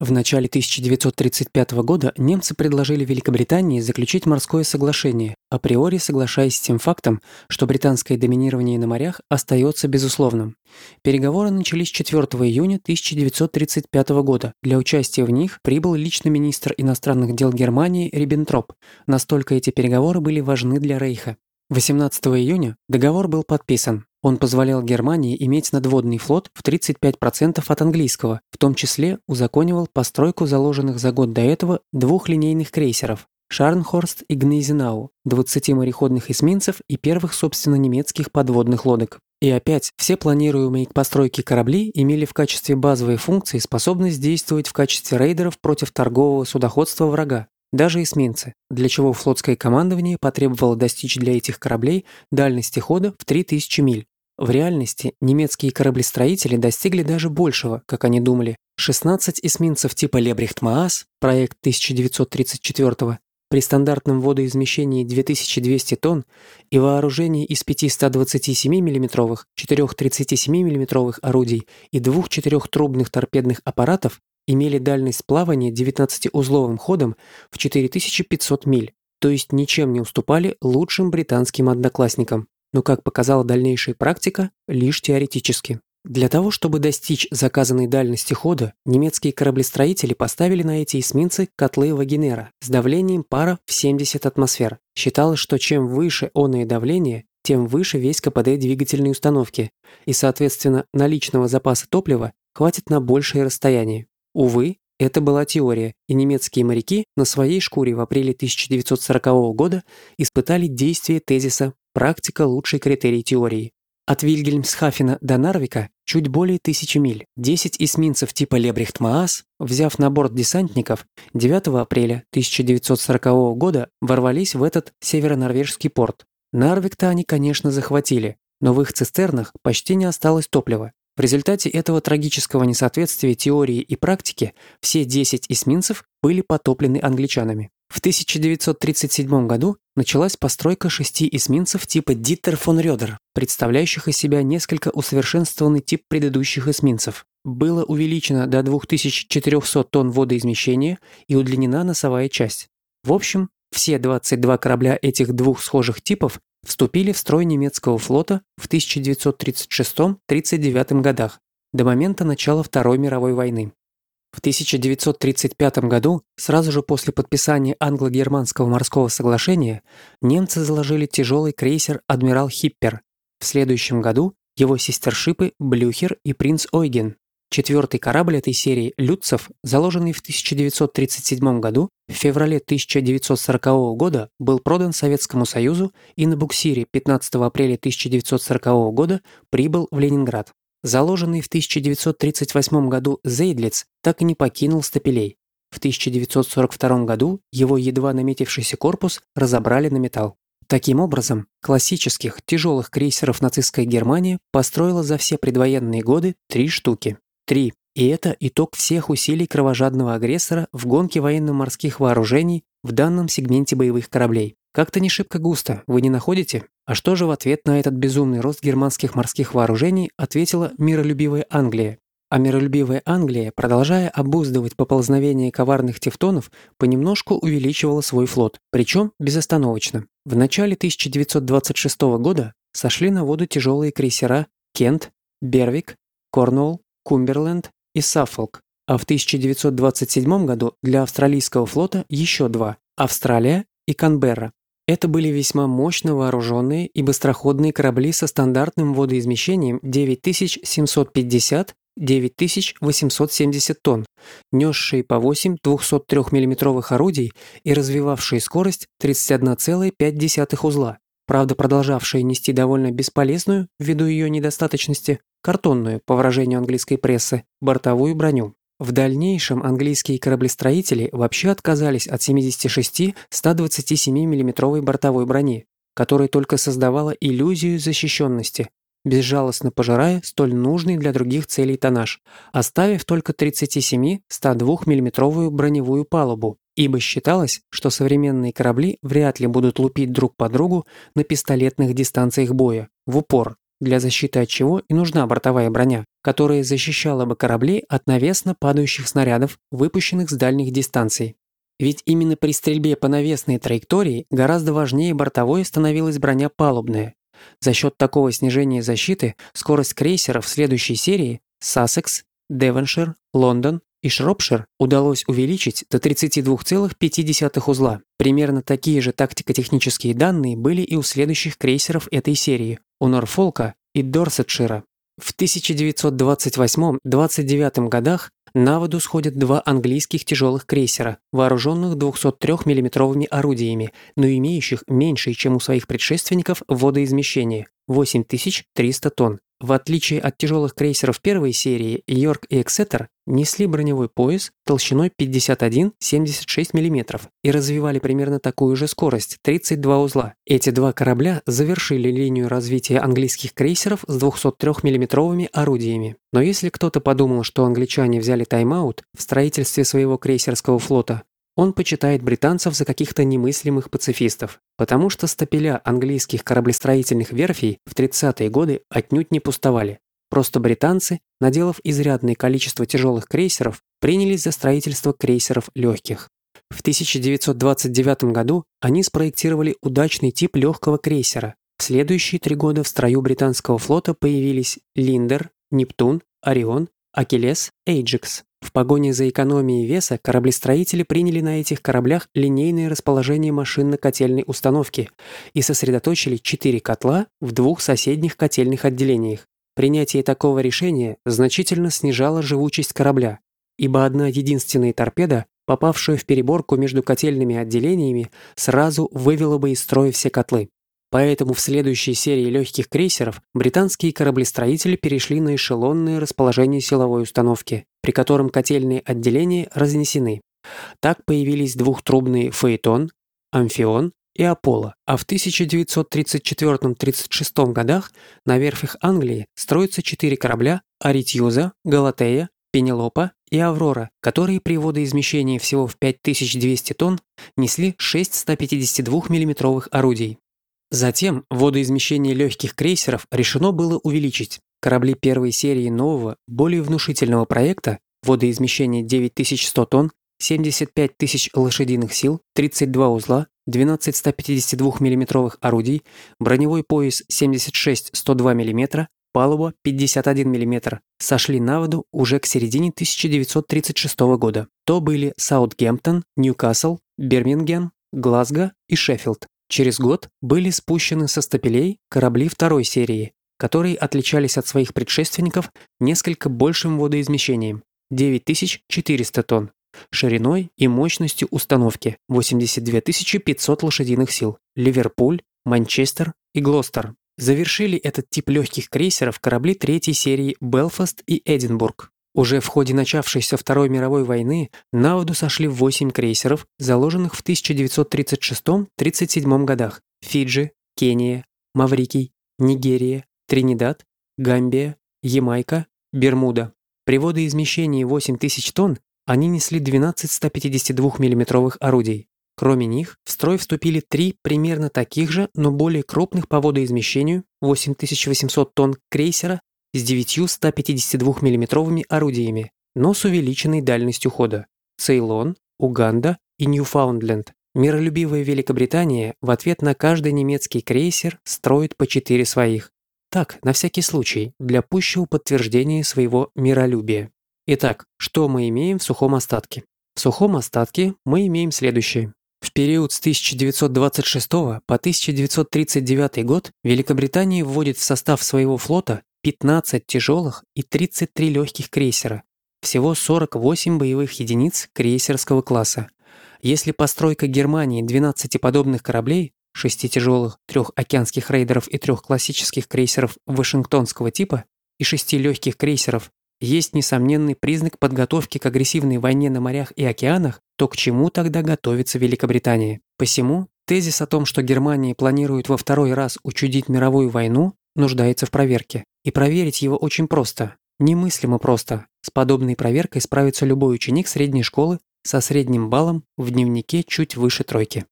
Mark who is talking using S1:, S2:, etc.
S1: В начале 1935 года немцы предложили Великобритании заключить морское соглашение, априори соглашаясь с тем фактом, что британское доминирование на морях остается безусловным. Переговоры начались 4 июня 1935 года. Для участия в них прибыл лично министр иностранных дел Германии Риббентроп. Настолько эти переговоры были важны для Рейха. 18 июня договор был подписан. Он позволял Германии иметь надводный флот в 35% от английского, в том числе узаконивал постройку заложенных за год до этого двух линейных крейсеров Шарнхорст и Гнейзенау, 20 мореходных эсминцев и первых, собственно, немецких подводных лодок. И опять, все планируемые к постройке корабли имели в качестве базовой функции способность действовать в качестве рейдеров против торгового судоходства врага, даже эсминцы, для чего флотское командование потребовало достичь для этих кораблей дальности хода в 3000 миль. В реальности немецкие кораблестроители достигли даже большего, как они думали. 16 эсминцев типа Лебрехт-Маас, проект 1934 при стандартном водоизмещении 2200 тонн и вооружении из 5 127 мм, 4 37 мм орудий и двух четырехтрубных торпедных аппаратов имели дальность плавания 19-узловым ходом в 4500 миль, то есть ничем не уступали лучшим британским одноклассникам, но, как показала дальнейшая практика, лишь теоретически. Для того, чтобы достичь заказанной дальности хода, немецкие кораблестроители поставили на эти эсминцы котлы Вагенера с давлением пара в 70 атмосфер. Считалось, что чем выше оное давление, тем выше весь КПД двигательной установки, и, соответственно, наличного запаса топлива хватит на большее расстояние. Увы, это была теория, и немецкие моряки на своей шкуре в апреле 1940 года испытали действие тезиса «практика – лучший критерий теории». От Вильгельмсхафена до Нарвика чуть более тысячи миль. 10 эсминцев типа Лебрехт-Маас, взяв на борт десантников, 9 апреля 1940 года ворвались в этот северо-норвежский порт. Нарвик-то они, конечно, захватили, но в их цистернах почти не осталось топлива. В результате этого трагического несоответствия теории и практики все 10 эсминцев были потоплены англичанами. В 1937 году началась постройка шести эсминцев типа Диттер фон Рёдер, представляющих из себя несколько усовершенствованный тип предыдущих эсминцев. Было увеличено до 2400 тонн водоизмещения и удлинена носовая часть. В общем, все 22 корабля этих двух схожих типов вступили в строй немецкого флота в 1936-39 годах, до момента начала Второй мировой войны. В 1935 году, сразу же после подписания англо-германского морского соглашения, немцы заложили тяжелый крейсер «Адмирал Хиппер». В следующем году его сестершипы «Блюхер» и «Принц Ойген». Четвертый корабль этой серии «Люцев», заложенный в 1937 году, в феврале 1940 года был продан Советскому Союзу и на буксире 15 апреля 1940 года прибыл в Ленинград. Заложенный в 1938 году «Зейдлиц» так и не покинул стапелей. В 1942 году его едва наметившийся корпус разобрали на металл. Таким образом, классических тяжелых крейсеров нацистская Германия построила за все предвоенные годы три штуки. 3. И это итог всех усилий кровожадного агрессора в гонке военно-морских вооружений в данном сегменте боевых кораблей. Как-то не шибко густо, вы не находите? А что же в ответ на этот безумный рост германских морских вооружений ответила миролюбивая Англия? А миролюбивая Англия, продолжая обуздывать поползновение коварных тевтонов, понемножку увеличивала свой флот, причем безостановочно. В начале 1926 года сошли на воду тяжелые крейсера «Кент», «Бервик», «Корнуолл», Кумберленд и Саффолк, а в 1927 году для австралийского флота еще два – Австралия и Канберра. Это были весьма мощно вооруженные и быстроходные корабли со стандартным водоизмещением 9750 9870 тонн, несшие по 8 203 миллиметровых орудий и развивавшие скорость 31,5 узла, правда продолжавшие нести довольно бесполезную, ввиду ее недостаточности, картонную, по выражению английской прессы, бортовую броню. В дальнейшем английские кораблестроители вообще отказались от 76 127 миллиметровой бортовой брони, которая только создавала иллюзию защищенности, безжалостно пожирая столь нужный для других целей тоннаж, оставив только 37 102 миллиметровую броневую палубу, ибо считалось, что современные корабли вряд ли будут лупить друг по другу на пистолетных дистанциях боя, в упор, для защиты от чего и нужна бортовая броня, которая защищала бы корабли от навесно падающих снарядов, выпущенных с дальних дистанций. Ведь именно при стрельбе по навесной траектории гораздо важнее бортовой становилась броня палубная. За счет такого снижения защиты скорость крейсеров следующей серии Sussex, Devonshire, Лондон и Шропшир удалось увеличить до 32,5 узла. Примерно такие же тактико-технические данные были и у следующих крейсеров этой серии – у Норфолка и Дорсетшира. В 1928-29 годах на воду сходят два английских тяжелых крейсера, вооруженных 203 миллиметровыми орудиями, но имеющих меньшее, чем у своих предшественников, водоизмещение – 8300 тонн. В отличие от тяжелых крейсеров первой серии, Йорк и Эксетер несли броневой пояс толщиной 51-76 мм и развивали примерно такую же скорость – 32 узла. Эти два корабля завершили линию развития английских крейсеров с 203 миллиметровыми орудиями. Но если кто-то подумал, что англичане взяли тайм-аут в строительстве своего крейсерского флота, он почитает британцев за каких-то немыслимых пацифистов, потому что стапеля английских кораблестроительных верфей в 30-е годы отнюдь не пустовали. Просто британцы, наделав изрядное количество тяжелых крейсеров, принялись за строительство крейсеров легких. В 1929 году они спроектировали удачный тип легкого крейсера. В следующие три года в строю британского флота появились Линдер, Нептун, Орион, Акелес, Эйджекс. В погоне за экономией веса кораблестроители приняли на этих кораблях линейное расположение машинно-котельной установки и сосредоточили четыре котла в двух соседних котельных отделениях. Принятие такого решения значительно снижало живучесть корабля, ибо одна единственная торпеда, попавшая в переборку между котельными отделениями, сразу вывела бы из строя все котлы. Поэтому в следующей серии легких крейсеров британские кораблестроители перешли на эшелонное расположение силовой установки, при котором котельные отделения разнесены. Так появились двухтрубные «Фаэтон», «Амфион» и «Аполло», а в 1934-36 годах на верфях Англии строятся четыре корабля «Аритьюза», «Галатея», «Пенелопа» и «Аврора», которые при водоизмещении всего в 5200 тонн несли 6 152 миллиметровых орудий. Затем водоизмещение легких крейсеров решено было увеличить. Корабли первой серии нового, более внушительного проекта, водоизмещение 9100 тонн, 75 тысяч лошадиных сил, 32 узла, 12 152 миллиметровых орудий, броневой пояс 76-102 мм, палуба 51 мм, сошли на воду уже к середине 1936 года. То были Саутгемптон, Ньюкасл, Бирмингем, Глазго и Шеффилд. Через год были спущены со стапелей корабли второй серии, которые отличались от своих предшественников несколько большим водоизмещением – 9400 тонн, шириной и мощностью установки – 82 500 лошадиных сил, Ливерпуль, Манчестер и Глостер. Завершили этот тип легких крейсеров корабли третьей серии «Белфаст» и «Эдинбург». Уже в ходе начавшейся Второй мировой войны на воду сошли 8 крейсеров, заложенных в 1936-37 годах – Фиджи, Кения, Маврикий, Нигерия, Тринидад, Гамбия, Ямайка, Бермуда. При водоизмещении 8000 тонн они несли 12 152 миллиметровых орудий. Кроме них, в строй вступили три примерно таких же, но более крупных по водоизмещению 8800 тонн крейсера с девятью 152 миллиметровыми орудиями, но с увеличенной дальностью хода. Цейлон, Уганда и Ньюфаундленд. Миролюбивая Великобритания в ответ на каждый немецкий крейсер строит по четыре своих. Так, на всякий случай, для пущего подтверждения своего миролюбия. Итак, что мы имеем в сухом остатке? В сухом остатке мы имеем следующее. В период с 1926 по 1939 год Великобритания вводит в состав своего флота 15 тяжелых и 33 легких крейсера. Всего 48 боевых единиц крейсерского класса. Если постройка Германии 12 подобных кораблей, 6 тяжелых, 3 океанских рейдеров и 3 классических крейсеров Вашингтонского типа и 6 легких крейсеров, есть несомненный признак подготовки к агрессивной войне на морях и океанах, то к чему тогда готовится Великобритания? Посему тезис о том, что Германия планирует во второй раз учудить мировую войну, нуждается в проверке. И проверить его очень просто. Немыслимо просто. С подобной проверкой справится любой ученик средней школы со средним баллом в дневнике чуть выше тройки.